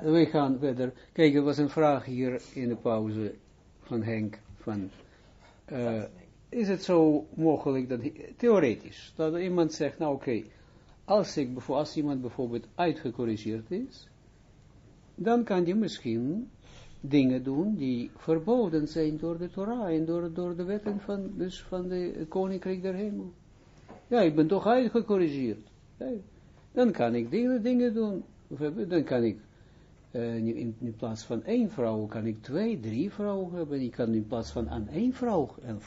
We gaan verder. Kijk, er was een vraag hier in de pauze van Henk, van, uh, is het zo mogelijk dat, theoretisch, dat iemand zegt, nou oké, als, ik, als iemand bijvoorbeeld uitgecorrigeerd is, dan kan die misschien dingen doen die verboden zijn door de Torah en door, door de wetten van, dus van de koninkrijk der hemel. Ja, ik ben toch uitgecorrigeerd. Ja, dan kan ik dingen doen. Dan kan ik uh, in, plaats van één vrouw, kan ik twee, drie vrouwen hebben. Ik kan in plaats van aan één vrouw een,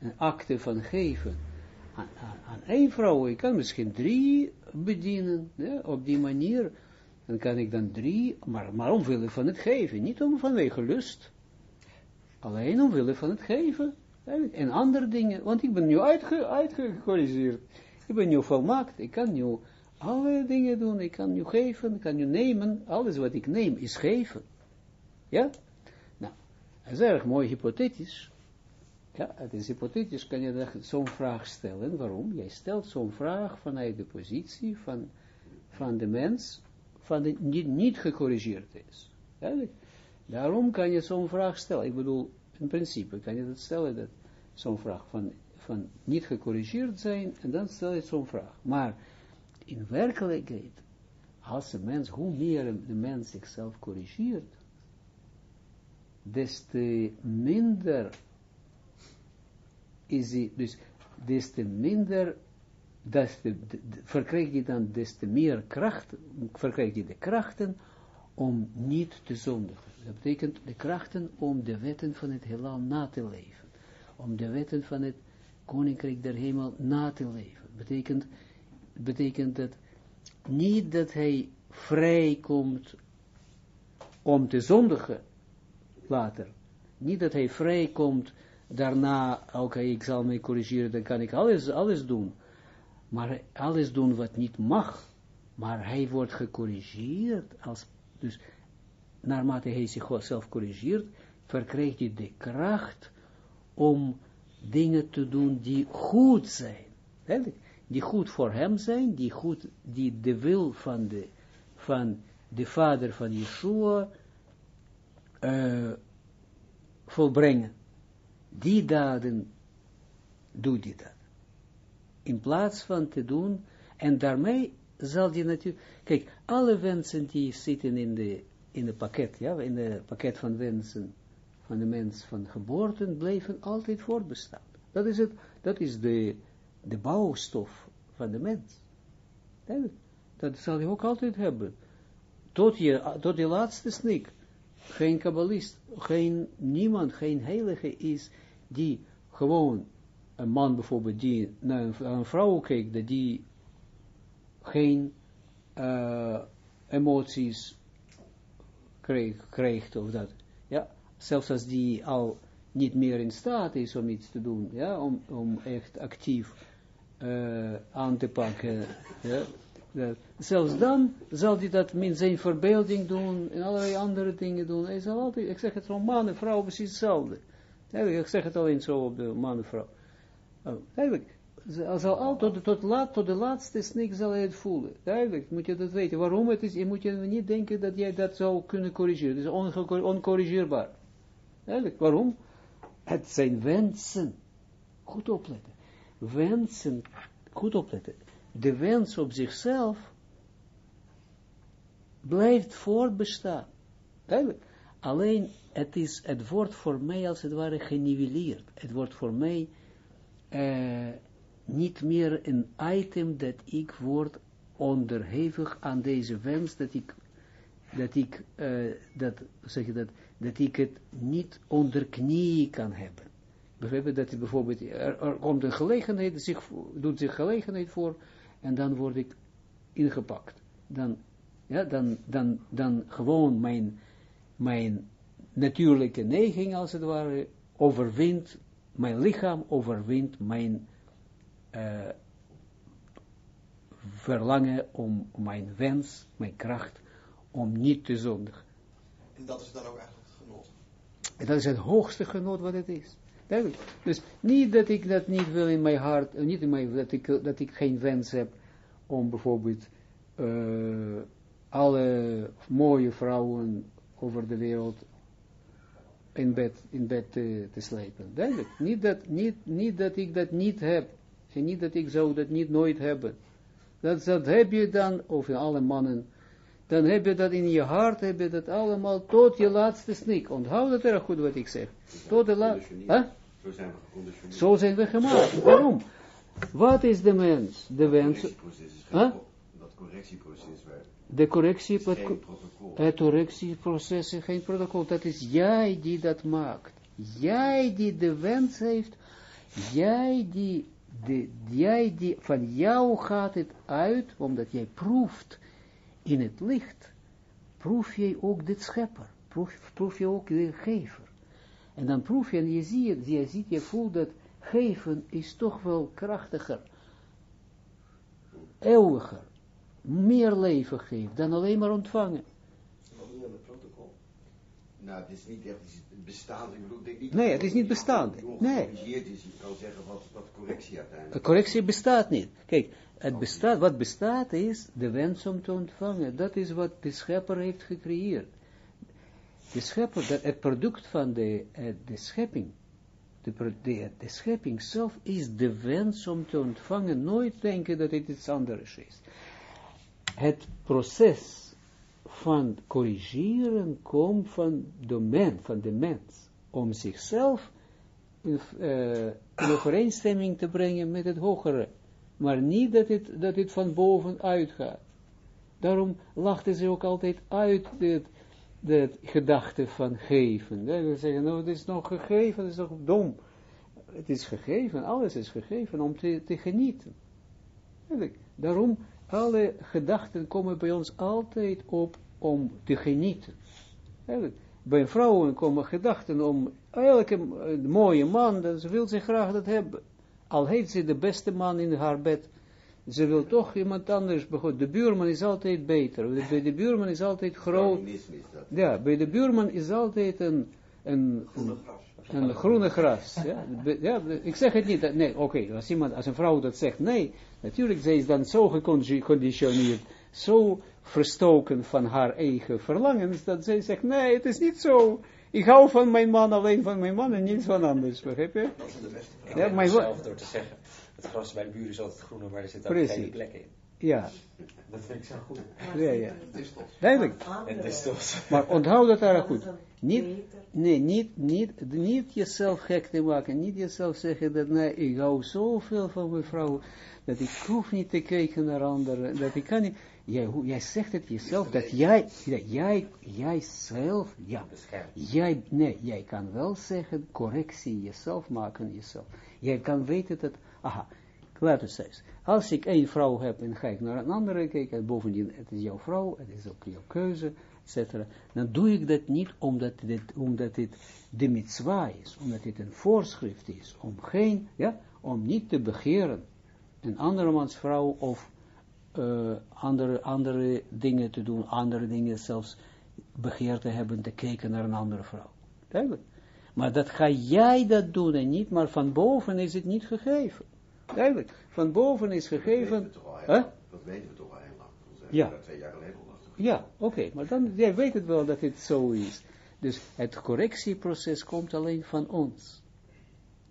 een acte van geven. Aan, aan, één vrouw, ik kan misschien drie bedienen. Op die manier dan kan ik dan drie, maar, maar omwille van het geven, niet om vanwege lust, alleen omwille van het geven, en andere dingen, want ik ben nu uitge, ik ben nu volmaakt, ik kan nu alle dingen doen, ik kan nu geven, ik kan nu nemen, alles wat ik neem is geven, ja, nou, dat is erg mooi hypothetisch, ja, het is hypothetisch, kan je zo'n vraag stellen, waarom? Jij stelt zo'n vraag vanuit de positie van, van de mens, van de niet, niet gecorrigeerd is. Daarom kan je zo'n vraag stellen. Ik bedoel, in principe kan je dat stellen, dat zo'n vraag van, van niet gecorrigeerd zijn, en dan stel je zo'n vraag. Maar in werkelijkheid, als een mens, hoe meer de mens zichzelf corrigeert, des te minder is hij, dus des te minder des te, verkrijgt hij dan des te meer kracht, verkrijgt hij de krachten om niet te zondigen. Dat betekent de krachten om de wetten van het heelal na te leven. Om de wetten van het koninkrijk der hemel na te leven. Betekent, betekent dat niet dat hij vrij komt om te zondigen later. Niet dat hij vrij komt daarna, oké, ik zal mij corrigeren, dan kan ik alles, alles doen maar alles doen wat niet mag, maar hij wordt gecorrigeerd, als, dus naarmate hij zichzelf corrigeert, verkrijgt hij de kracht om dingen te doen die goed zijn. Die goed voor hem zijn, die, goed, die de wil van de, van de vader van Yeshua uh, volbrengen. Die daden doet hij dat in plaats van te doen, en daarmee zal die natuurlijk, kijk, alle wensen die zitten in de, in de pakket, ja, in de pakket van wensen van de mens van geboorte, blijven altijd voortbestaan. Dat is het, dat is de, de bouwstof van de mens. Dat zal je ook altijd hebben. Tot je, tot je laatste snik. Geen kabbalist, geen, niemand, geen heilige is die gewoon een man bijvoorbeeld die naar een, vrouw kijkt, die geen uh, emoties kreeg, krijgt of dat, ja, zelfs als die al niet meer in staat is om iets te doen, ja, om, om echt actief uh, aan te pakken, dat, zelfs dan zal hij dat met zijn verbeelding doen en allerlei andere dingen doen. Hij zal altijd, ik zeg het zo, man en vrouw precies hetzelfde. Ik zeg het alleen zo op de man en vrouw. Oh, duidelijk. Zal al tot, tot, laat, tot de laatste snik zal hij het voelen. Duidelijk, moet je dat weten. Waarom het is, je moet je niet denken dat jij dat zou kunnen corrigeren. Het is oncorrigeerbaar. Duidelijk, waarom? Het zijn wensen. Goed opletten. Wensen, goed opletten. De wens op zichzelf blijft voortbestaan. Duidelijk. Alleen, het, is, het wordt voor mij als het ware geniveleerd. Het wordt voor mij uh, niet meer een item dat ik word onderhevig aan deze wens, dat ik, dat ik, uh, dat, zeg je dat, dat ik het niet onder knie kan hebben. Begrijp dat bijvoorbeeld, er, er, komt een gelegenheid, zich, doet zich gelegenheid voor, en dan word ik ingepakt. Dan, ja, dan, dan, dan gewoon mijn, mijn natuurlijke neiging, als het ware, overwint mijn lichaam overwint mijn uh, verlangen om mijn wens, mijn kracht, om niet te zondigen. En dat is dan ook eigenlijk het genot? En dat is het hoogste genot wat het is. Dus niet dat ik dat niet wil in mijn hart, niet in mijn, dat, ik, dat ik geen wens heb om bijvoorbeeld uh, alle mooie vrouwen over de wereld in bed, in bed te, te slepen. Niet dat, niet, niet dat ik dat niet heb. En niet dat ik zou dat niet nooit hebben. Dat, dat heb je dan, in alle mannen, dan heb je dat in je hart, heb je dat allemaal tot je laatste snik. Onthoud het erg goed wat ik zeg. Tot de laatste, huh? Zo zijn we geconditioneerd. Zo zijn we gemaakt. Waarom? Wat is de mens? De wens, Dat correctieproces de correctie, is geen protocol. het correctieproces is geen protocol. Dat is jij die dat maakt. Jij die de wens heeft. Jij die, de, jij die, van jou gaat het uit, omdat jij proeft in het licht. Proef je ook dit schepper. Proef, proef je ook de gever. En dan proef je, en je ziet, je ziet, je voelt dat geven is toch wel krachtiger, eeuwiger, meer leven geeft dan alleen maar ontvangen. Wat doe je met protocol? Nou, het is niet echt bestaand. Ik bedoel, ik denk niet Nee, het is niet bestaand. Nee. is. Je kan zeggen wat, wat correctie uiteindelijk De correctie bestaat niet. Kijk, het bestaat, wat bestaat is de wens om te ontvangen. Dat is wat de schepper heeft gecreëerd. De schepper, dat, het product van de, eh, de schepping, de, de, de schepping zelf is de wens om te ontvangen. Nooit denken dat het iets anders is. Het proces van corrigeren komt van de mens, van de mens, om zichzelf in, eh, in overeenstemming te brengen met het hogere, maar niet dat het, dat het van boven uitgaat. Daarom lachten ze ook altijd uit dit, dit gedachte van geven. We zeggen, nou, het is nog gegeven, het is nog dom. Het is gegeven, alles is gegeven om te, te genieten. Daarom, alle gedachten komen bij ons altijd op om te genieten. Bij vrouwen komen gedachten om elke eh, mooie man, dan ze wil ze graag dat hebben. Al heeft ze de beste man in haar bed, ze wil toch iemand anders. De buurman is altijd beter. De- Bij de buurman is altijd groot. Dat. Ja, bij de buurman is altijd een, een, Groene gras. een groene gras. Ja, ja, ik zeg het niet. dat- Nee, oké, als iemand, als een vrouw dat zegt, nee, natuurlijk, zij is dan zo geconditioneerd, zo verstoken van haar eigen verlangens, dat zij zegt, nee, het is niet zo. Ik hou van mijn man, alleen van mijn man en niets van anders, begrijp je? Dat is de beste vraag. Ja, maar zelf door te zeggen, het gras bij de buren is altijd groener, maar er zitten ook geen plekken in. Ja, Dat vind ik zo goed. ja, ja. Het is toch. Duidelijk. En dat is toch... Maar onthoud dat daar goed. Niet, nee, niet, niet, niet jezelf gek te maken. Niet jezelf zeggen dat, nee, ik hou zoveel van mijn vrouw, dat ik hoef niet te kijken naar anderen, dat ik kan niet. Jij, zegt het jezelf, dat jij, dat jij, jij zelf, ja, jij, nee, jij kan wel zeggen, correctie, jezelf maken, jezelf. Jij kan weten dat, aha, laten we zeggen, als ik één vrouw heb en ga ik naar een andere kijken, en bovendien, het is jouw vrouw, het is ook jouw keuze, etc., dan doe ik dat niet omdat dit, omdat dit de mitzwa is, omdat dit een voorschrift is, om geen, ja, om niet te begeren een andermans vrouw of eh, andere, andere dingen te doen, andere dingen zelfs begeer te hebben, te kijken naar een andere vrouw. Duidelijk. Maar dat ga jij dat doen en niet, maar van boven is het niet gegeven. Duidelijk. Van boven is Dat weten gegeven. we toch al heel Huh? lang. Dat weten we toch al heel lang. Ja. daar twee jaar geleden al. Ja, oké, maar dan, jij weet het wel dat het zo is. Dus het correctieproces komt alleen van ons.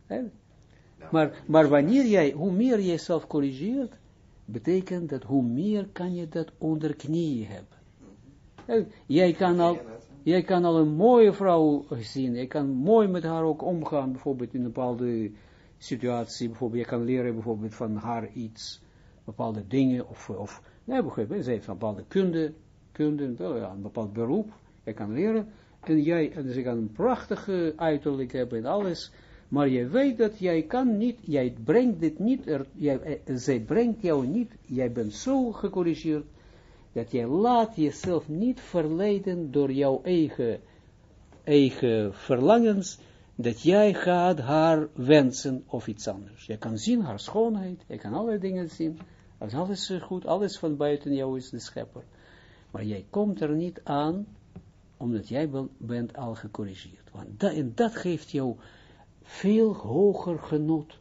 Duidelijk. Nou, Maar, maar wanneer jij, hoe meer je jezelf corrigeert, betekent dat hoe meer kan je dat onder knieën hebben. Eh, Jij kan al, jij kan al een mooie vrouw zien, je kan mooi met haar ook omgaan, bijvoorbeeld in een bepaalde situatie, bijvoorbeeld, je kan leren bijvoorbeeld van haar iets, bepaalde dingen, of, of nee, begrijp je, ze heeft een bepaalde kunde, kunde, een bepaald beroep, je kan leren, en jij, en ze kan een prachtige uiterlijk hebben en alles, maar je weet dat jij kan niet, jij brengt dit niet, er, jij, eh, zij brengt jou niet, jij bent zo gecorrigeerd, dat jij laat jezelf niet verleiden door jouw eigen, eigen verlangens, dat jij gaat haar wensen of iets anders. Je kan zien haar schoonheid, je kan alle dingen zien, alles is goed, alles van buiten jou is de schepper. Maar jij komt er niet aan, omdat jij bent al gecorrigeerd. Want dat, en dat geeft jou veel hoger genot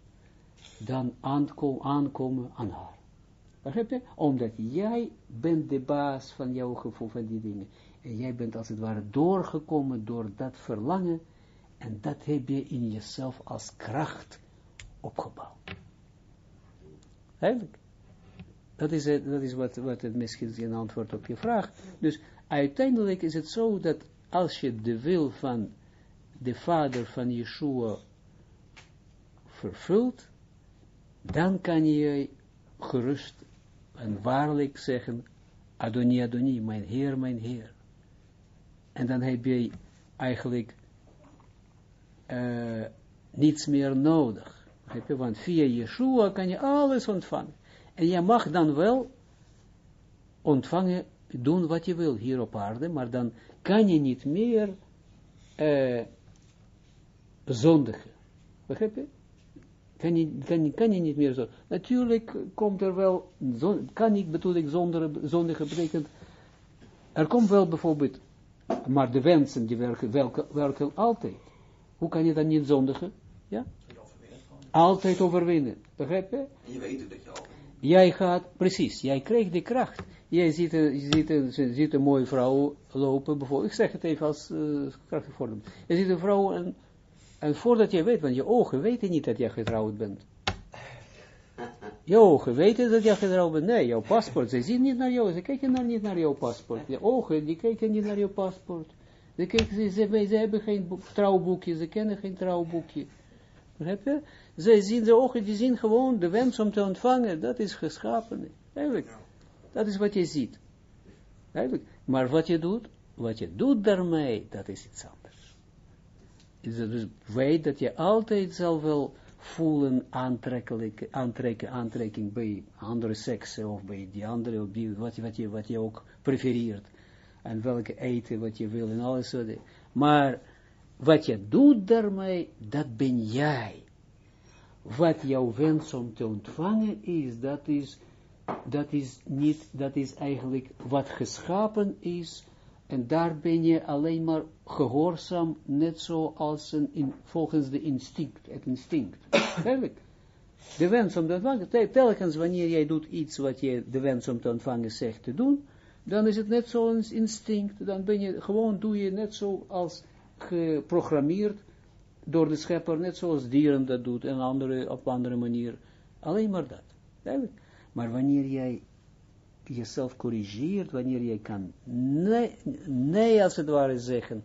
dan aanko- aankomen aan haar. Begrijp je? Omdat jij bent de baas van jouw gevoel van die dingen. En jij bent als het ware doorgekomen door dat verlangen. En dat heb je in jezelf als kracht opgebouwd. Eigenlijk. Dat is, het, dat is wat, wat het misschien is een antwoord op je vraag. Dus uiteindelijk is het zo dat als je de wil van de vader van Yeshua vervult, dan kan je gerust en waarlijk zeggen, Adoni, Adoni, mijn Heer, mijn Heer. En dan heb je eigenlijk uh, niets meer nodig. Want via Yeshua kan je alles ontvangen. En je mag dan wel ontvangen, doen wat je wil hier op aarde, maar dan kan je niet meer uh, zondigen. Begrijp je? Kan je, kan, kan je niet meer zo. Natuurlijk komt er wel, kan ik bedoel ik zonder, zondige betekent, er komt wel bijvoorbeeld, maar de wensen die werken, welke, werken altijd. Hoe kan je dan niet zondigen? Ja? Altijd overwinnen. Begrijp je? Je weet het dat je al. Jij gaat, precies, jij krijgt de kracht. Jij ziet een, ziet ziet een mooie vrouw lopen, bijvoorbeeld. Ik zeg het even als uh, krachtig voorbeeld. Je ziet een vrouw en en voordat je weet, want je ogen weten niet dat je getrouwd bent. Je ogen weten dat je getrouwd bent. Nee, jouw paspoort, ze zien niet naar jou, ze kijken niet naar jouw paspoort. Je ogen, die kijken niet naar jouw paspoort. Ze, kijken, ze, ze, ze hebben geen trouwboekje, ze kennen geen trouwboekje. Begrijp je? Ze zien, de ogen, die zien gewoon de wens om te ontvangen, dat is geschapen. Eigenlijk, dat is wat je ziet. Eigenlijk. Maar wat je doet, wat je doet daarmee, dat is iets anders dus weet dat je altijd zal wel voelen aantrekkelijk, aantrekken, aantrekking bij andere seksen of bij die andere, op die, wat, wat, je, wat je ook prefereert. En welke eten, wat je wil en alles. Maar wat je doet daarmee, dat ben jij. Wat jouw wens om te ontvangen is, dat is, dat is niet, dat is eigenlijk wat geschapen is en daar ben je alleen maar gehoorzaam, net zoals een in, volgens de instinct, het instinct. De wens om te ontvangen, telkens wanneer jij doet iets wat je de wens om te ontvangen zegt te doen, dan is het net zoals instinct, dan ben je, gewoon doe je net zoals geprogrammeerd door de schepper, net zoals dieren dat doet, en andere, op andere manier. Alleen maar dat. Eigenlijk. Maar wanneer jij jezelf corrigeert, wanneer je kan nee, nee als het ware zeggen,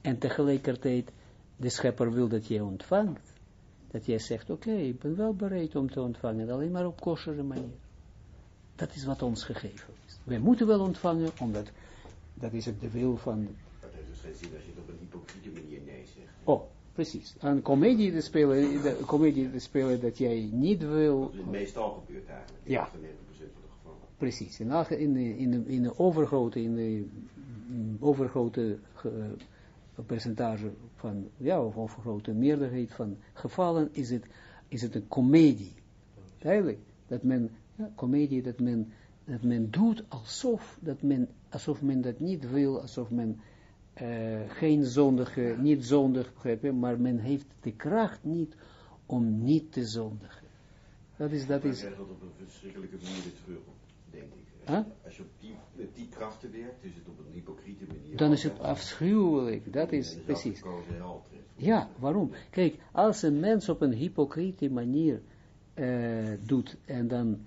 en tegelijkertijd de schepper wil dat je ontvangt, dat jij zegt, oké, ik ben wel bereid om te ontvangen, alleen maar op kostere manier. Dat is wat ons gegeven is. Wij moeten wel ontvangen, omdat dat is het de wil van... Dat heeft dus geen zin als je het op een hypocriete manier nee zegt. Oh, precies. Een comedie te spelen, de comedie te spelen dat jij niet wil... Dat is het meestal gebeurt eigenlijk. Ja. Precies, in, in, in, de, in de overgrote, in de overgrote uh, percentage van, ja, of overgrote meerderheid van gevallen is het, is het een komedie. Duidelijk, dat men, ja, komedie, dat men, dat men doet alsof, dat men, alsof men dat niet wil, alsof men uh, geen zondige, niet zondig, begrijp maar men heeft de kracht niet om niet te zondigen. Dat is, dat is... dat op een verschrikkelijke manier terug denk ik. Huh? Als je op die, krachten werkt, is het op een hypocriete manier. Dan is het afschuwelijk, dat is precies. Ja, waarom? Kijk, als een mens op een hypocriete manier uh, doet, en dan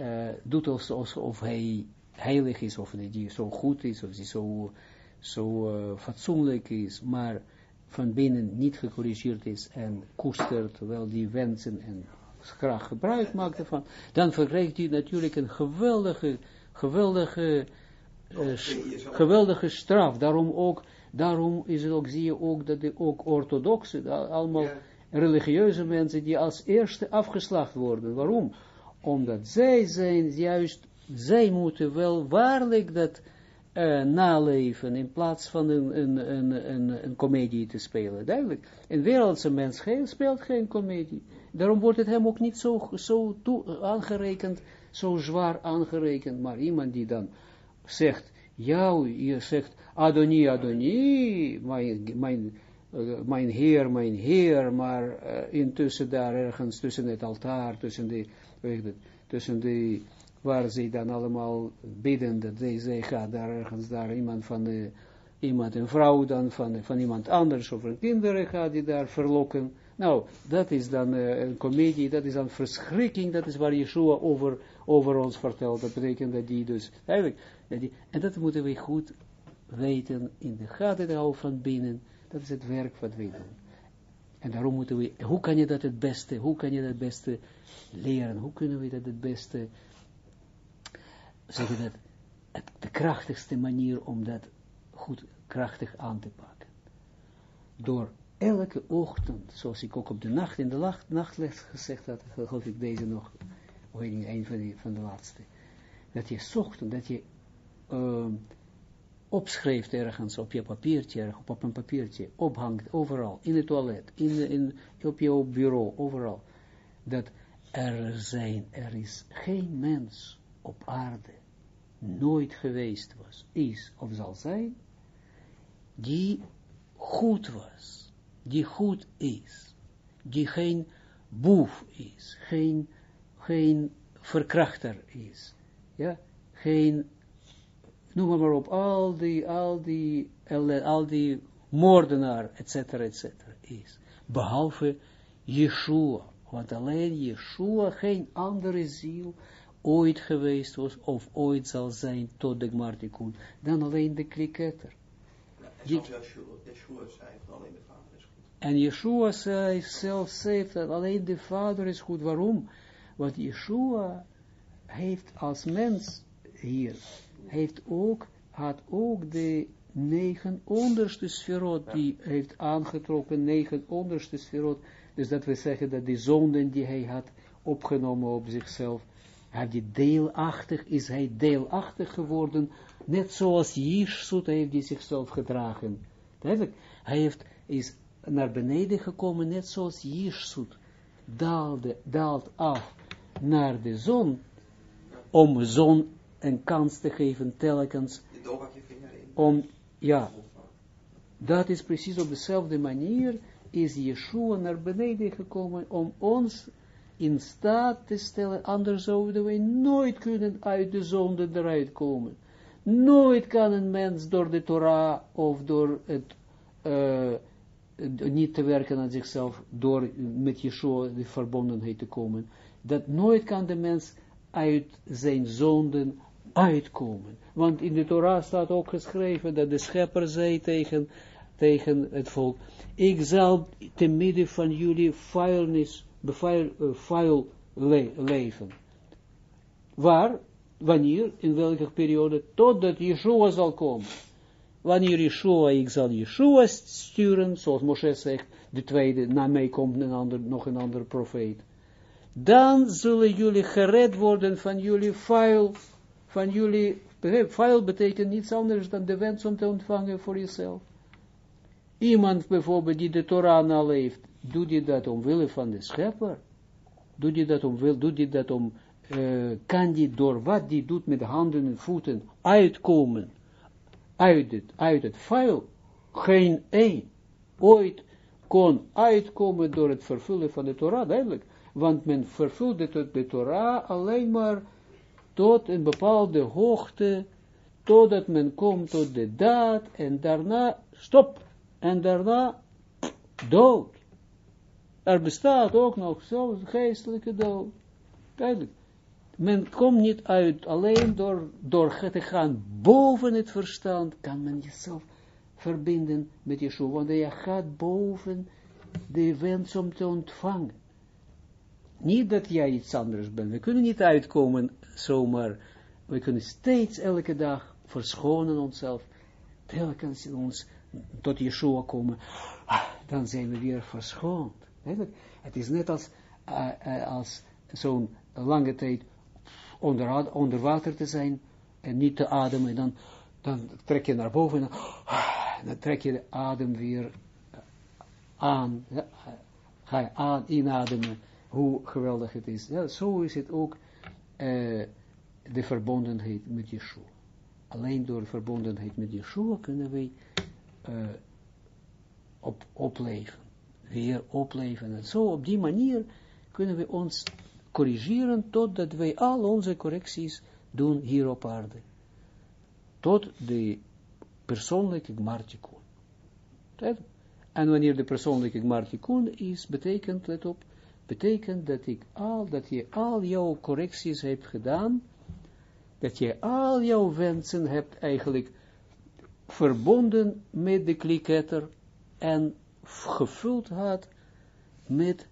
uh, doet alsof of hij heilig is, of hij zo goed is, of hij zo, zo uh, fatsoenlijk is, maar van binnen niet gecorrigeerd is en koestert wel die wensen en graag gebruik maakt ervan, dan verkrijgt hij natuurlijk een geweldige, geweldige, uh, geweldige straf. Daarom ook, daarom is het ook, zie je ook, dat de ook orthodoxe, allemaal religieuze mensen, die als eerste afgeslacht worden. Waarom? Omdat zij zijn juist, zij moeten wel waarlijk dat uh, naleven, in plaats van een, een, een, een, een komedie te spelen. Duidelijk. Een wereldse mens speelt geen komedie. Daarom wordt het hem ook niet zo, zo toe, aangerekend, zo zwaar aangerekend. Maar iemand die dan zegt, ja, je zegt, Adoni, Adoni, mijn, mijn, uh, mijn heer, mijn heer, maar intussen daar ergens tussen het altaar, tussen de, weet tussen de waar ze dan allemaal bidden, dat zij gaat daar ergens, daar iemand van iemand, een vrouw dan van, van iemand anders, of een kinderen gaat die daar verlokken. Nou, dat is dan uh, een comedie, dat is dan verschrikking, dat is waar Yeshua over, over ons vertelt. Dat betekent dat die dus, eigenlijk, en dat moeten we goed weten, in de gaten houden van binnen, dat is het werk wat we doen. En daarom moeten we, hoe kan je dat het beste, hoe kan je dat het beste leren, hoe kunnen we dat het beste, zeg dat, het, de krachtigste manier om dat goed, krachtig aan te pakken. Door elke ochtend, zoals ik ook op de nacht, in de nacht, nachtles gezegd had, geloof ik deze nog, weet niet, een van, die, van de laatste, dat je ochtend, dat je uh, opschrijft ergens op je papiertje, op, op een papiertje, ophangt, overal, in het toilet, in, in, op je bureau, overal, dat er zijn, er is geen mens op aarde, nooit geweest was, is of zal zijn, die goed was, die goed is, die geen boef is, geen, geen verkrachter is, ja, geen noem maar op, al die, al die, al die moordenaar, et cetera, et cetera, is. Behalve Yeshua, want alleen Yeshua, geen andere ziel, ooit geweest was, of ooit zal zijn, tot de Gmartikun, dan alleen de kliketter. Ja, en Yeshua, Yeshua zei van alleen de Vader is goed. En Yeshua zei, zelf zegt dat alleen de Vader is goed. Waarom? Want Yeshua heeft als mens hier heeft ook, had ook de negen onderste sferot, die heeft aangetrokken, negen onderste sferot, dus dat we zeggen dat die zonden die hij had opgenomen op zichzelf, had die deelachtig, is hij deelachtig geworden, net zoals Jishsut heeft zichzelf gedragen. Duidelijk, hij heeft, is naar beneden gekomen, net zoals Jishsut daalde, daalt af naar de zon, om zon een kans te geven, telkens, om, ja, dat is precies op dezelfde manier, is Yeshua naar beneden gekomen, om ons in staat te stellen, anders zouden we nooit kunnen uit de zonde eruit komen. Nooit kan een mens door de Torah, of door het, uh, niet te werken aan zichzelf, door met Yeshua de verbondenheid te komen, dat nooit kan de mens uit zijn zonden uitkomen. Want in de Torah staat ook geschreven dat de schepper zei tegen, tegen het volk, ik zal te midden van jullie vuilnis, bevuil, uh, vuil le leven. Waar? Wanneer? In welke periode? Totdat Yeshua zal komen. Wanneer Yeshua, ik zal Yeshua sturen, zoals Moshe zegt, de tweede, na mij komt een ander, nog een andere profeet. Dan zullen jullie gered worden van jullie vuil van jullie, file betekent niets anders dan de wens om te ontvangen voor jezelf. Iemand bijvoorbeeld die de Torah naleeft, doet hij dat omwille van de schepper? Doet hij dat om, doet hij dat om, uh, kan die door wat die doet met handen en voeten uitkomen, uit het, uit het vuil? Geen één ooit kon uitkomen door het vervullen van de Torah, duidelijk. Want men vervulde de Torah alleen maar tot een bepaalde hoogte, totdat men komt tot de daad, en daarna, stop, en daarna, dood. Er bestaat ook nog zo'n geestelijke dood. Duidelijk. Men komt niet uit, alleen door, door te gaan boven het verstand, kan men jezelf verbinden met Yeshua, want je gaat boven de wens om te ontvangen. Niet dat jij iets anders bent. We kunnen niet uitkomen zomaar. We kunnen steeds elke dag verschonen onszelf. Telkens ons tot Yeshua komen. Ah, dan zijn we weer verschoond. Het is net als, uh, als zo'n lange tijd onder, onder water te zijn en niet te ademen. Dan, dan trek je naar boven en dan, ah, trek je de adem weer aan. Ga je inademen hoe geweldig het is. Ja, zo is het ook de verbondenheid met Yeshua. Alleen door verbondenheid met Yeshua kunnen wij uh, op, opleven. Weer opleven. En zo op die manier kunnen we ons corrigeren totdat wij al onze correcties doen hier op aarde. Tot de persoonlijke gmartikun. En wanneer de persoonlijke gmartikun is, betekent, let op, betekent dat, ik al, dat je al jouw correcties hebt gedaan, dat je al jouw wensen hebt eigenlijk verbonden met de kliketter en gevuld had met,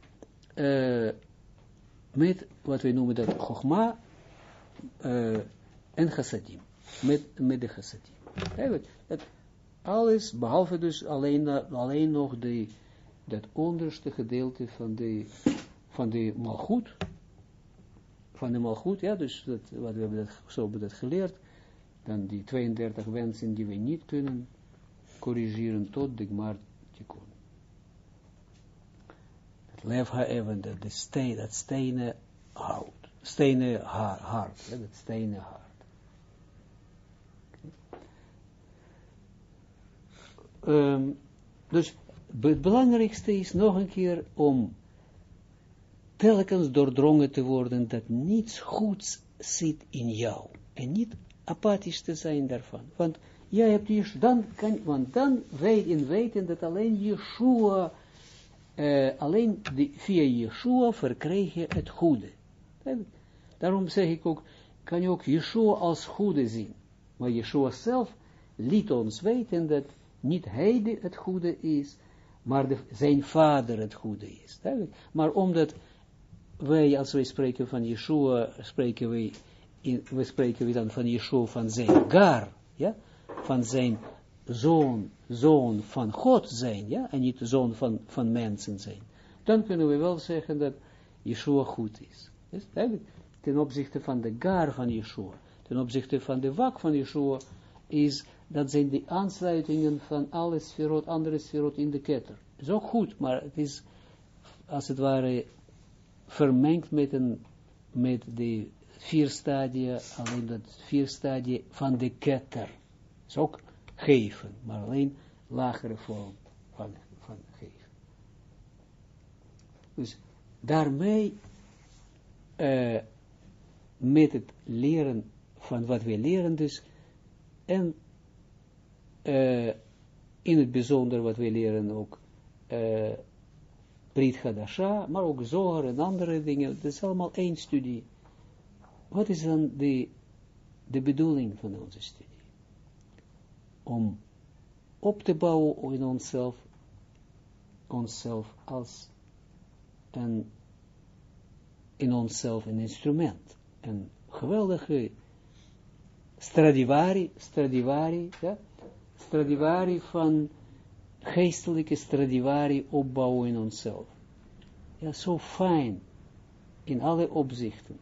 uh, met wat wij noemen dat Chogma uh, en Chassadim. Met, met de Chassadim. Alles, behalve dus alleen, alleen nog de, dat onderste gedeelte van de, van de malgoed, van de malgoed, ja, dus dat, wat we hebben dat, zo hebben dat geleerd, dan die 32 wensen die we niet kunnen corrigeren tot de gmar tikkun. Het lef ha-even, dat de steen, dat stenen hout, stenen haar, hart, dat stenen hart. Um, dus het belangrijkste is nog een keer om telkens doordrongen te worden dat niets goeds zit in jou. En niet apathisch te zijn daarvan. Want jij hebt je, dan kan, want dan weet in weten dat alleen Yeshua, uh, alleen die, via Yeshua verkreeg je het goede. Daarom zeg ik ook, kan je ook Yeshua als goede zien. Maar Yeshua zelf liet ons weten dat niet hij het goede is, maar zijn vader het goede is. Maar omdat wij, als wij spreken van Yeshua, spreken wij, in, we spreken we dan van Yeshua van zijn gar, ja, van zijn zoon, zoon van God zijn, ja, en niet zoon van, van mensen zijn. Dan kunnen we wel zeggen dat Yeshua goed is. is ten opzichte van de gar van Yeshua, ten opzichte van de wak van Yeshua, is, dat zijn de aansluitingen van alle sferot, andere sferot in de ketter. is ook goed, maar het is, als het ware, vermengd met, een, met de vier stadia, alleen dat vier stadia van de ketter. is ook geven, maar alleen lagere vorm van, van geven. Dus daarmee, uh, met het leren van wat we leren dus, en uh, in het bijzonder wat we leren ook, uh, maar ook Zohar en andere dingen, dat is allemaal één studie. Wat is dan de, de bedoeling van onze studie? Om op te bouwen in onszelf, onszelf als een, in onszelf een instrument, een geweldige Stradivari, Stradivari, ja, Stradivari van geestelijke Stradivari opbouwen in onszelf. Ja, zo fijn, in alle opzichten,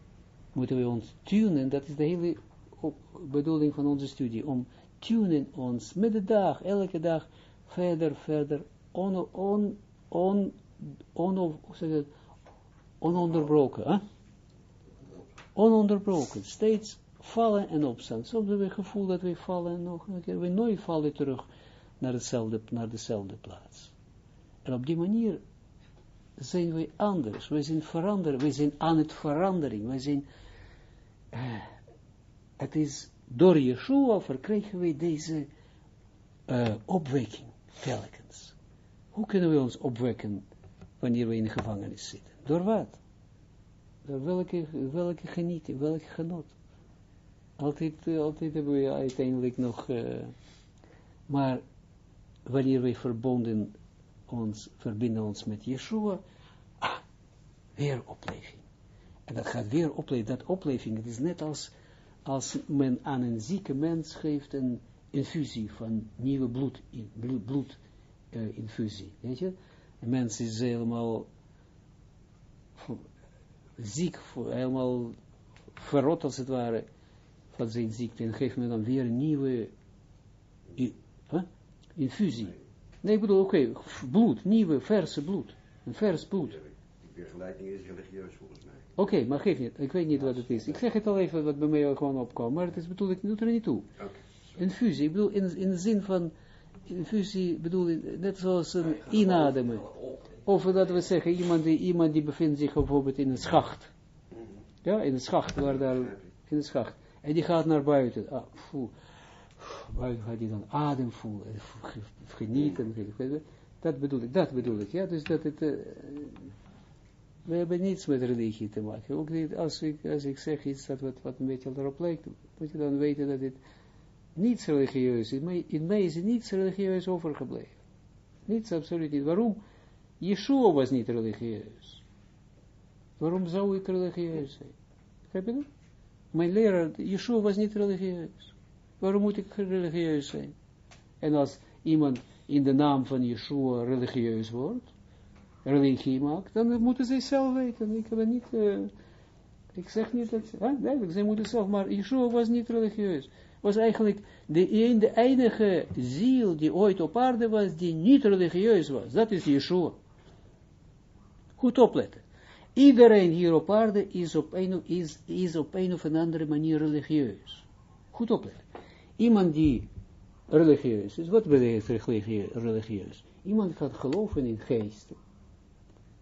moeten we ons tunen, dat is de hele bedoeling van onze studie, om tunen ons met de dag, elke dag, verder, verder, on, on, on, on, on ononderbroken, hè? ononderbroken, steeds vallen en opstaan. Soms hebben we het gevoel dat we vallen en nog een keer, we nooit vallen terug naar, hetzelfde, naar dezelfde plaats. En op die manier zijn we anders, we zijn veranderen, we zijn aan het verandering, we zijn, uh, het is, door Yeshua verkrijgen we deze uh, opwekking telkens. Hoe kunnen we ons opwekken wanneer we in de gevangenis zitten? Door wat? Door welke, welke genieten, welke genot? Altijd, uh, altijd hebben we uiteindelijk nog, uh, maar wanneer wij verbonden ons, verbinden ons met Yeshua, ah, weer opleving. En dat gaat weer opleving, dat opleving, het is net als, als men aan een zieke mens geeft een infusie van nieuwe bloed, bloed, bloed uh, infusie, weet je. Een mens is helemaal ziek, helemaal verrot als het ware, van zijn ziekte, en geeft men dan weer een nieuwe infusie. Nee, ik bedoel, oké, okay, bloed, nieuwe, verse bloed. Een vers bloed. Die vergelijking is religieus volgens mij. Oké, okay, maar geef niet, ik weet niet wat het is. Ik zeg het al even wat bij mij gewoon opkwam, maar het is bedoel ik, doet er niet toe. Okay, infusie, ik bedoel, in, in de zin van, infusie, bedoel ik, net zoals een inademen. Of dat we zeggen, iemand die, iemand die bevindt zich bijvoorbeeld in een schacht. Ja, in het schacht, waar daar, in het schacht. En die gaat naar buiten. Ah. Buiten gaat hij dan adem voelen, genieten. Dat bedoel ik, dat bedoel ik. Ja, dus dat het, uh, we hebben niets met religie te maken. Ook niet, als ik, als ik zeg iets dat wat, een beetje erop lijkt, moet je dan weten dat dit niets religieus is. In mij is niets religieus overgebleven. Niets, absoluut niet. Waarom? Yeshua was niet religieus. Waarom zou ik religieus zijn? Heb je dat? Mijn leraar, Yeshua was niet religieus. Waarom moet ik religieus zijn? En als iemand in de naam van Yeshua religieus wordt, religie maakt, dan moeten ze zelf weten. Ik heb niet, uh, ik zeg niet dat, hè? nee, ze moeten zelf, maar Yeshua was niet religieus. Was eigenlijk de, de enige ziel die ooit op aarde was, die niet religieus was. Dat is Yeshua. Goed opletten. Iedereen hier op aarde is op een, is, op een of andere manier religieus. Goed opletten. Iemand die religieus is, wat betekent religieus? Iemand gaat geloven in geesten.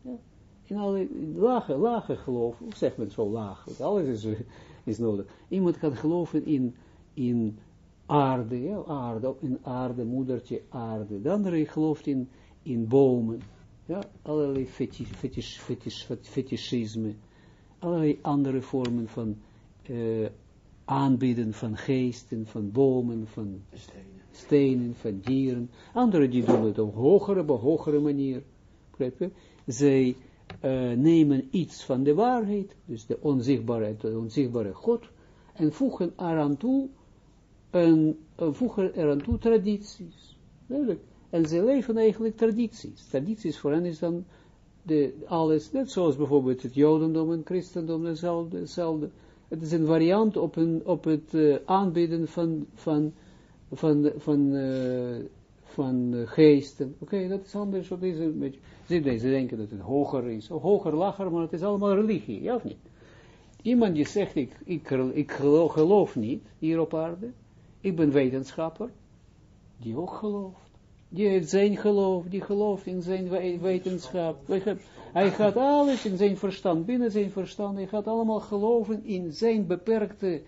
Ja. In alle lage, lage geloof, hoe zegt men zo laag? Alles is, is nodig. Iemand gaat geloven in, in aarde, ja, aarde, in aarde, moedertje aarde. De andere gelooft in, in bomen. Ja, allerlei fetisch, fetisch, fetisch, fetischisme, allerlei andere vormen van uh, aanbieden van geesten, van bomen, van stenen. stenen, van dieren. Anderen die doen het op hogere, op hogere manier. Zij uh, nemen iets van de waarheid, dus de onzichtbare, de onzichtbare God, en voegen eraan toe, en, uh, voegen eraan toe tradities. Duidelijk. En ze leven eigenlijk tradities. Tradities voor hen is dan de, alles, net zoals bijvoorbeeld het Jodendom en Christendom, hetzelfde. Het is een variant op, een, op het uh, aanbieden van, van, van, van, van geesten. Oké, dat is anders. Beetje, ze denken dat het hoger is. Hoger, lager, maar het is allemaal religie, ja of niet? Iemand die zegt, ik, ik, geloof, geloof niet hier op aarde. Ik ben wetenschapper. Die ook gelooft. Die heeft zijn geloof, die gelooft in zijn wetenschap. Hij gaat alles in zijn verstand, binnen zijn verstand, hij gaat allemaal geloven in zijn beperkte,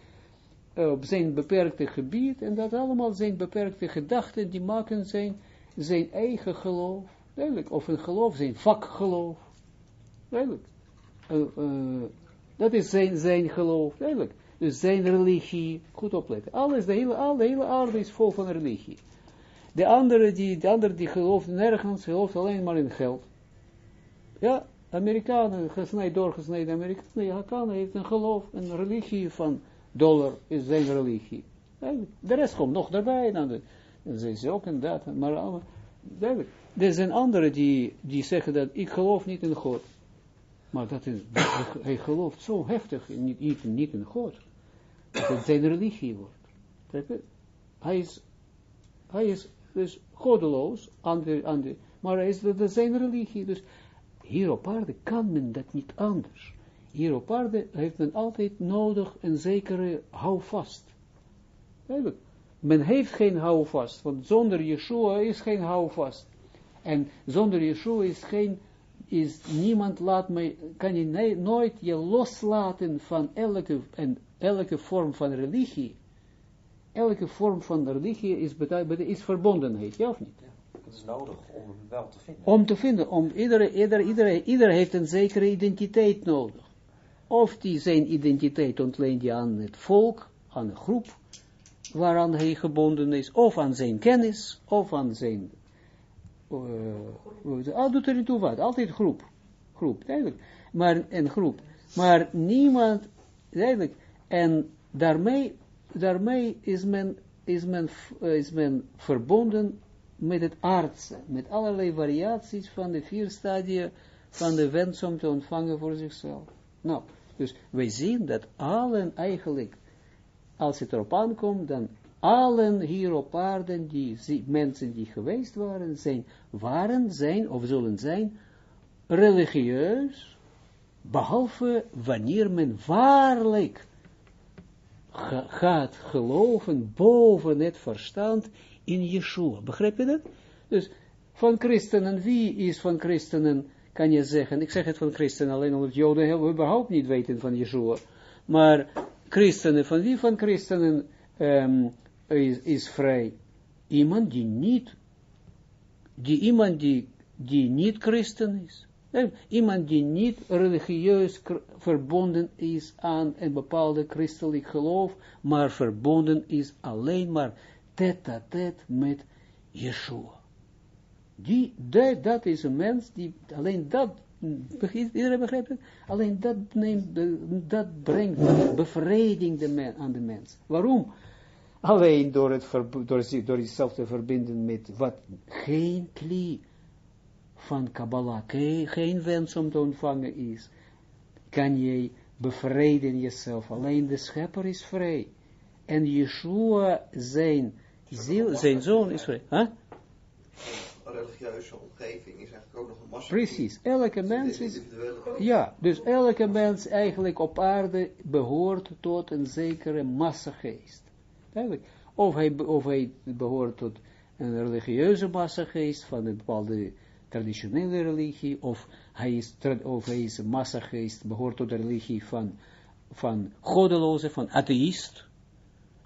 op zijn beperkte gebied, en dat allemaal zijn beperkte gedachten, die maken zijn, zijn eigen geloof, duidelijk, of een geloof, zijn vakgeloof, duidelijk. Uh, uh, dat is zijn, zijn geloof, duidelijk. Dus zijn religie, goed opletten. Alles, de hele, al, de hele aarde is vol van religie. De andere die, de andere die gelooft nergens, gelooft alleen maar in geld. Ja, Amerikanen, gesneden, doorgesneden Amerikanen, Amerikanen heeft een geloof, een religie van dollar is zijn religie. De rest komt nog erbij, dan, dan ze ook in dat, maar allemaal, er zijn anderen die, die zeggen dat ik geloof niet in God. Maar dat is, hij gelooft zo heftig niet, niet, niet in God, dat het zijn religie wordt. Hij is, hij is dus godeloos, aan de, maar hij is dat zijn religie, dus hier op aarde kan men dat niet anders. Hier op aarde heeft men altijd nodig een zekere houvast. Men heeft geen houvast, want zonder Yeshua is geen houvast. En zonder Yeshua is geen, is niemand laat mij, kan je nooit je loslaten van elke, en elke vorm van religie. Elke vorm van religie is, is verbondenheid, ja of niet? Het is nodig om hem wel te vinden. Om te vinden. Om iedereen, iedereen, iedereen heeft een zekere identiteit nodig. Of die zijn identiteit ontleent aan het volk, aan een groep, waaraan hij gebonden is, of aan zijn kennis, of aan zijn, uh, doet er niet toe wat, altijd groep, groep, duidelijk, maar een groep, maar niemand, duidelijk, en daarmee, daarmee is men, is men, is men verbonden met het aardse, met allerlei variaties van de vier stadia van de wens om te ontvangen voor zichzelf. Nou, dus wij zien dat allen eigenlijk, als het erop aankomt, dan allen hier op aarde, die mensen die geweest waren, zijn, waren, zijn of zullen zijn, religieus, behalve wanneer men waarlijk gaat geloven boven het verstand in Yeshua. Begrijp je dat? Dus van christenen, wie is van christenen kan je zeggen, ik zeg het van christenen, alleen omdat joden hebben überhaupt niet weten van Yeshua, maar christenen, van wie van christenen um, is, is vrij? Iemand die niet, die iemand die, die niet christen is. Iemand die niet religieus verbonden is aan een bepaalde christelijk geloof, maar verbonden is alleen maar tête-à-tête met Yeshua. Die, dat, is een mens die alleen dat, iedereen begrijpt het? Alleen dat, neemt, dat brengt bevrediging aan de mens. Waarom? Alleen door, het, door, door jezelf te verbinden met wat geen klie van Kabbalah, geen wens om te ontvangen is, kan je bevrijden jezelf. Alleen de schepper is vrij. En Yeshua, zijn zijn zoon is vrij. Huh? Religieuze omgeving is eigenlijk ook nog een massa. Precies, elke mens is, ja, dus elke mens eigenlijk op aarde behoort tot een zekere massageest. Of hij, of hij behoort tot een religieuze massageest van een bepaalde traditionele religie, of hij is, of hij is een massageest, behoort tot de religie van, van godeloze, van atheïst,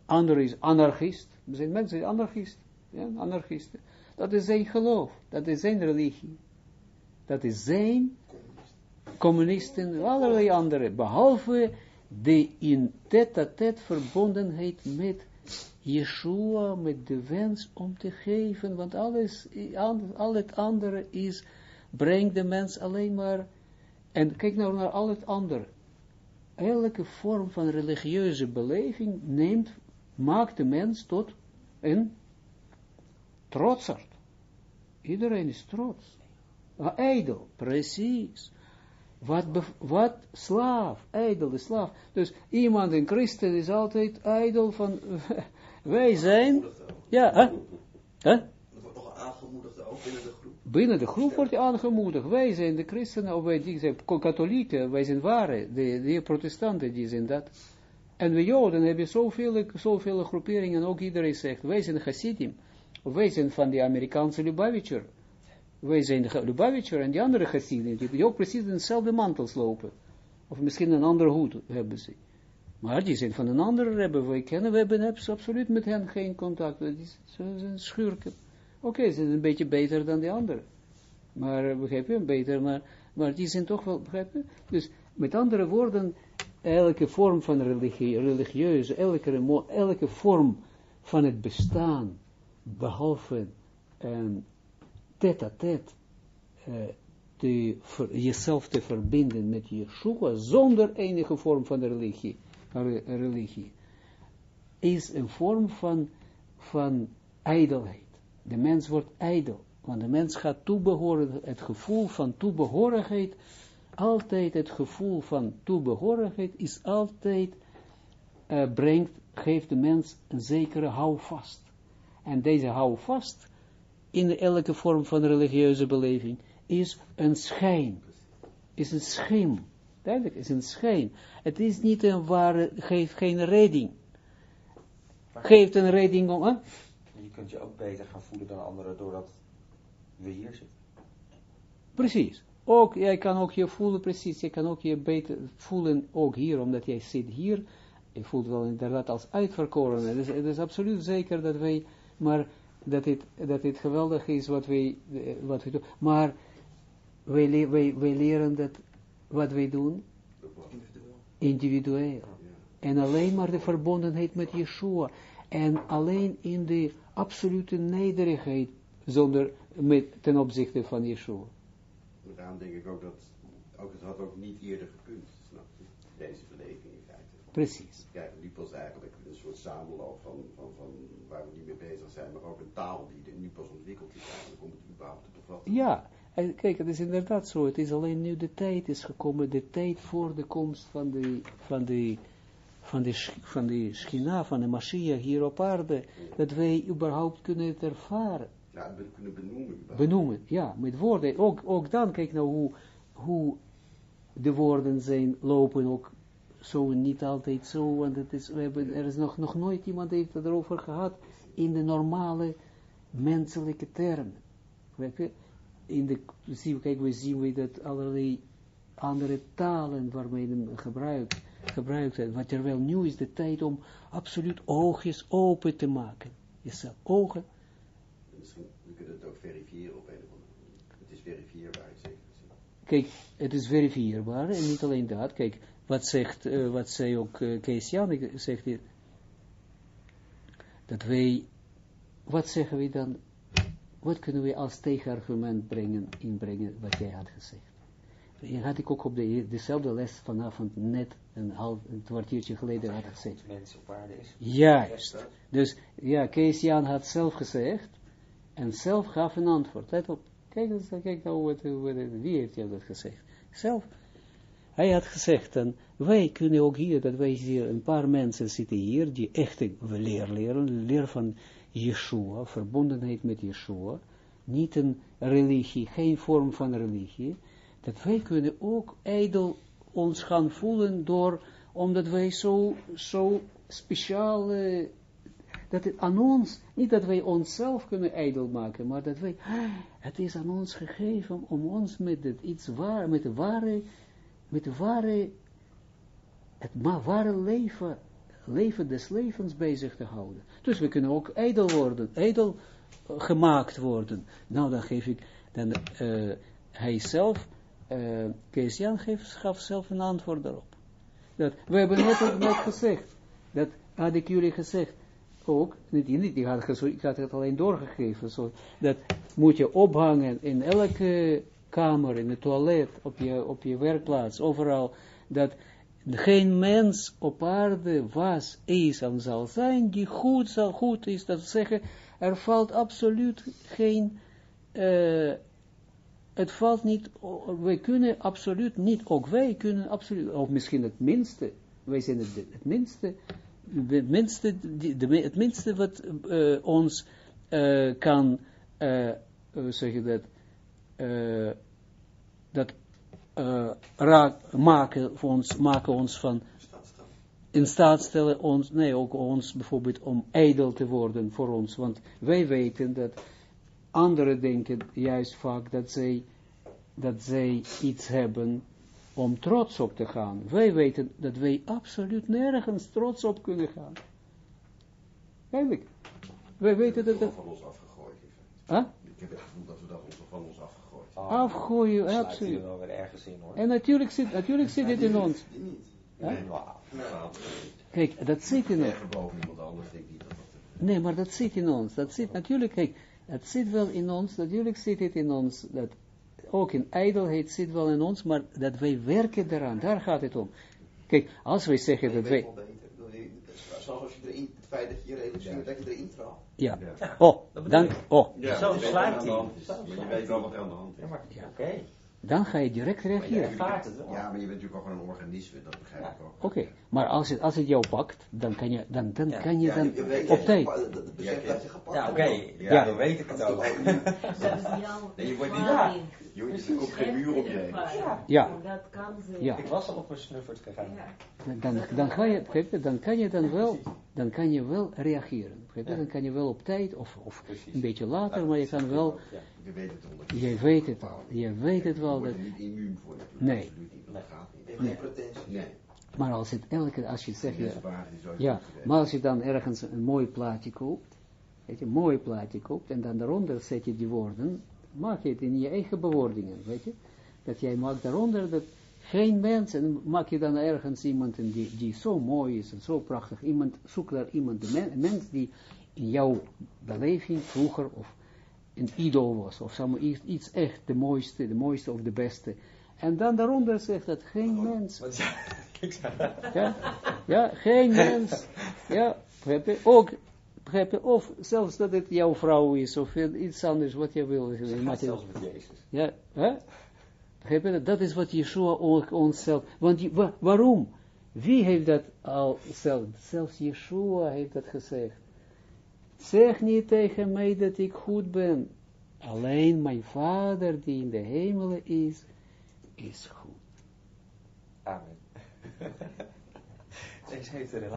ander is anarchist, er zijn mensen anarchist, ja, anarchisten, dat is zijn geloof, dat is zijn religie, dat is zijn communisten, allerlei andere, behalve de in tête-à-tête verbondenheid met Yeshua met de wens om te geven, want alles, al het andere is, brengt de mens alleen maar, en kijk nou naar al het andere. Elke vorm van religieuze beleving neemt, maakt de mens tot een trotsert. Iedereen is trots. Ah, ijdel, precies. Wat, wat slaaf, ijdel, de slaaf. Dus iemand, een christen, is altijd ijdel van, wij zijn, ja, hè? Huh? Dat wordt nog aangemoedigd ook binnen de groep. Binnen de groep wordt je aangemoedigd. Wij zijn de christenen, of wij die zijn katholieken, wij zijn ware, de, de protestanten, die zijn dat. En we joden hebben zoveel, zoveel groeperingen, ook iedereen zegt, wij zijn Hasidim, wij zijn van de Amerikaanse Lubavitcher. Wij zijn de Lubavitcher en die andere Hasidim, die ook precies dezelfde mantels lopen. Of misschien een andere hoed hebben ze. Maar die zijn van een andere rebbe, wij kennen, we hebben absoluut met hen geen contact. Die zijn schurken. Oké, ze zijn een beetje beter dan de anderen. Maar, begrijp je, beter, maar, maar die zijn toch wel, begrijp je? Dus, met andere woorden, elke vorm van religie, religieuze, elke, elke vorm van het bestaan, behalve um, tête-à-tête, uh, te, jezelf te verbinden met Yeshua, zonder enige vorm van religie, religie, is een vorm van, van ijdelheid. De mens wordt ijdel, want de mens gaat toebehoren, het gevoel van toebehorigheid, altijd het gevoel van toebehorigheid is altijd, uh, brengt, geeft de mens een zekere houvast. En deze houvast, in elke vorm van religieuze beleving, is een schijn, is een schim, Duidelijk, is een schijn. Het is niet een ware, geeft geen redding. Geeft een redding om, hè? Je kunt je ook beter gaan voelen dan anderen doordat we hier zitten. Precies. Ook, jij kan ook je voelen, precies, je kan ook je beter voelen, ook hier, omdat jij zit hier, je voelt wel inderdaad als uitverkoren. Het is, het is absoluut zeker dat wij, maar dat het, dat het geweldig is wat wij, wat wij doen. Maar wij, wij, wij leren dat wat wij doen? Individueel. En alleen maar de verbondenheid met Yeshua. En alleen in de absolute nederigheid, zonder, met, ten opzichte van Yeshua. Daarom denk ik ook dat, ook, het had ook niet eerder gekund, snap je, deze beleving in feite. Precies. Kijk, nu pas eigenlijk een soort samenloop van, van, van waar we niet mee bezig zijn, maar ook een taal die nu pas ontwikkeld is eigenlijk om het überhaupt te bevatten. Ja, en kijk, het is inderdaad zo, het is alleen nu de tijd is gekomen, de tijd voor de komst van de, van de, van de, van de schina, van de Mashiach hier op aarde, dat wij überhaupt kunnen het ervaren. Ja, kunnen benoemen. Benoemen, ja, met woorden. Ook, ook dan, kijk nou hoe, hoe de woorden zijn, lopen ook zo niet altijd zo, want het is, we hebben, er is nog, nog nooit iemand heeft het erover gehad in de normale menselijke termen. In de, zie, kijk, we zien we dat allerlei andere talen waarmee men gebruikt, gebruikt wordt. Maar terwijl nu is de tijd om absoluut oogjes open te maken. Jezelf, ogen. Misschien, we kunnen het ook verifiëren op een of andere manier. Het is verifieerbaar, zeker. Kijk, het is verifieerbaar en niet alleen dat. Kijk, wat zegt, eh, wat zei ook uh, Kees Jan, zegt hij, dat wij, wat zeggen we dan, wat kunnen we als tegenargument brengen, inbrengen, wat jij had gezegd. Je had ik ook op de, dezelfde les vanavond net een half, een kwartiertje geleden had gezegd. Mens op aarde is. Juist. Dus, ja, Kees Jan had zelf gezegd, en zelf gaf een antwoord. Let op, kijk, kijk nou, wat, wat, wie heeft jou dat gezegd? Zelf. Hij had gezegd, en wij kunnen ook hier, dat wij hier, een paar mensen zitten hier, die echt leer leren, leer van Yeshua, verbondenheid met Yeshua, niet een religie, geen vorm van religie, dat wij kunnen ook ijdel ons gaan voelen door, omdat wij zo, zo speciaal, uh, dat het aan ons, niet dat wij onszelf kunnen ijdel maken, maar dat wij, het is aan ons gegeven om ons met het iets waar, met de ware, met de ware, het ware leven, leven des levens bezig te houden. Dus we kunnen ook ijdel worden, ijdel gemaakt worden. Nou, dan geef ik, dan, uh, hij zelf, Kees Jan geeft, gaf zelf een antwoord daarop. Dat, we hebben net ook net gezegd, dat had ik jullie gezegd, ook, niet, niet ik, had, ik had het alleen doorgegeven, zo, dat moet je ophangen in elke kamer, in het toilet, op je, op je werkplaats, overal, dat geen mens op aarde was, is en zal zijn, die goed zal goed is, dat zeggen, er valt absoluut geen, uh, het valt niet, wij kunnen absoluut niet, ook wij kunnen absoluut, of misschien het minste, wij zijn het, het minste, minste, de, het minste wat uh, ons uh, kan, uh, hoe zeg dat, dat raak, maken, ons, maken ons van, in staat stellen ons, nee, ook ons bijvoorbeeld om ijdel te worden voor ons, want wij weten dat anderen denken juist vaak dat zij, dat zij iets hebben om trots op te gaan. Wij weten dat wij absoluut nergens trots op kunnen gaan. Eigenlijk. Wij weten dat dat... van ons afgegooid. Huh? Ik heb het gevoel dat we dat van ons afgegooid. Oh, afgooien, absoluut. er wel weer ergens in hoor. En natuurlijk zit, natuurlijk zit dit in ons. Niet. Nee, maar, nou, Kijk, dat zit in ons. even boven iemand anders, denk ik niet dat dat... Nee, maar dat zit in ons. Dat zit natuurlijk, kijk, het zit wel in ons, natuurlijk zit het in ons, dat ook in ijdelheid zit wel in ons, maar dat wij werken daaraan, daar gaat het om. Kijk, als wij zeggen dat wij... Zoals als je erin, het feit dat je realiseert dat je erin trapt. Ja. Oh, dank. Oh. Ja, Zo je weet sluit wat hij. je weet wel wat er aan de hand is. Ja, maar Ja. oké. Dan ga je direct Maar reageren. het wel. Ja, maar je bent natuurlijk ook gewoon een organisme, dat begrijp ik ook. Oké, maar als het, als het jou pakt, dan kan je, dan, dan Ja. kan je Ja, dan je op dat tijd. je- dat besef dat je gepakt Ja, oké. wordt. Ja, dan weet ik het ook. Dat is jouw Nee, je wordt niet- ervaring. Je er ook geen muur om je heen. Ja. Dat kan ze. Ja. Ik was al op mijn snuffert gegaan. Ja. Dan, dan, ga je, je, dan kan je dan wel, dan kan je wel reageren. je? Dan kan je wel op tijd, of, of Precies. een beetje later, maar je kan wel, Ja. Je weet het onder. je weet het al, je weet het Je wel. wordt Dat, niet immuun voor natuurlijk. Nee. Absoluut niet. Dat gaat Je niet. geen pretentie. Nee. maar als het elke, als je zegt, ja, maar als je dan ergens een mooi plaatje koopt, weet je, een mooi plaatje koopt, en dan daaronder zet je die woorden, maak je het in je eigen bewoordingen, weet je, dat jij maakt daaronder dat geen mens, en maak je dan ergens iemand die, die zo mooi is en zo prachtig, iemand, zoek daar iemand, men- een mens die in jouw beleving vroeger of een idool was, of iets, iets echt de mooiste, de mooiste of de beste, en dan daaronder zegt dat geen mens Wat ja, ja, ja, geen mens. Ja, begrijp je? Ook, begrijp je? Of zelfs dat het jouw vrouw is, of iets anders wat je wil. Gaat zelfs met Jezus. Ja, hè? Dat is wat Yeshua ook onszelf, want waarom? Wie heeft dat al zelf, zelfs Yeshua heeft dat gezegd. Zeg niet tegen mij dat ik goed ben. Alleen mijn vader die in de hemelen is, is goed. Amen.